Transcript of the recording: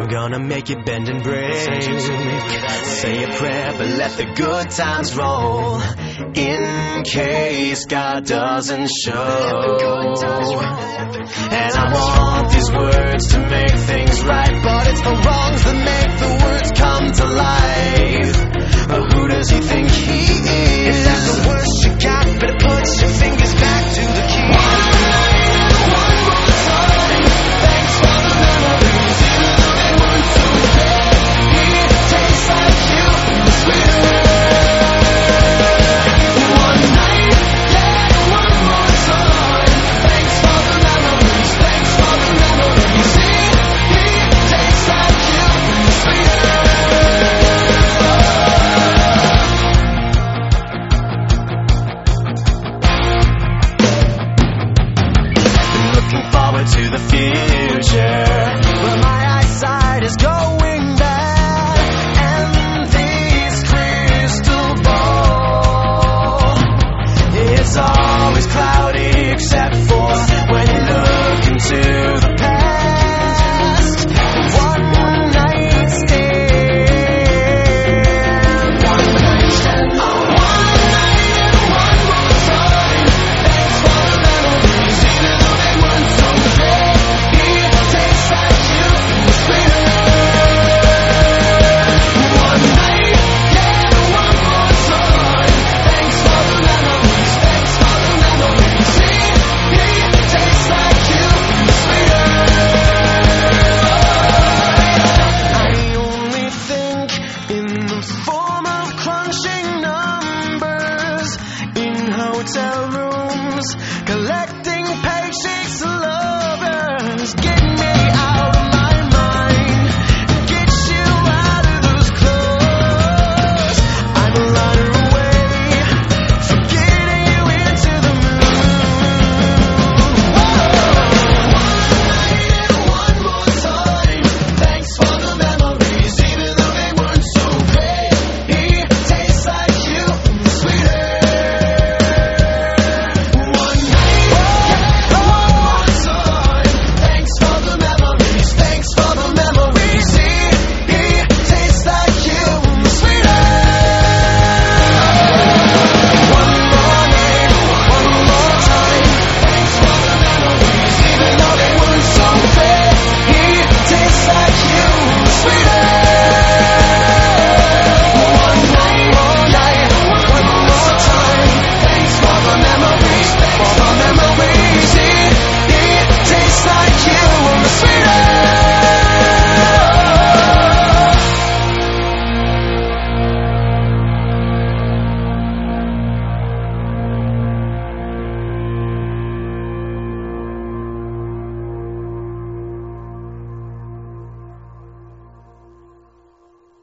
I'm gonna make it bend and break. Say a prayer, but let the good times roll. In case God doesn't show. And I want future. some form of crunching numbers in hotel rooms, collecting paychecks.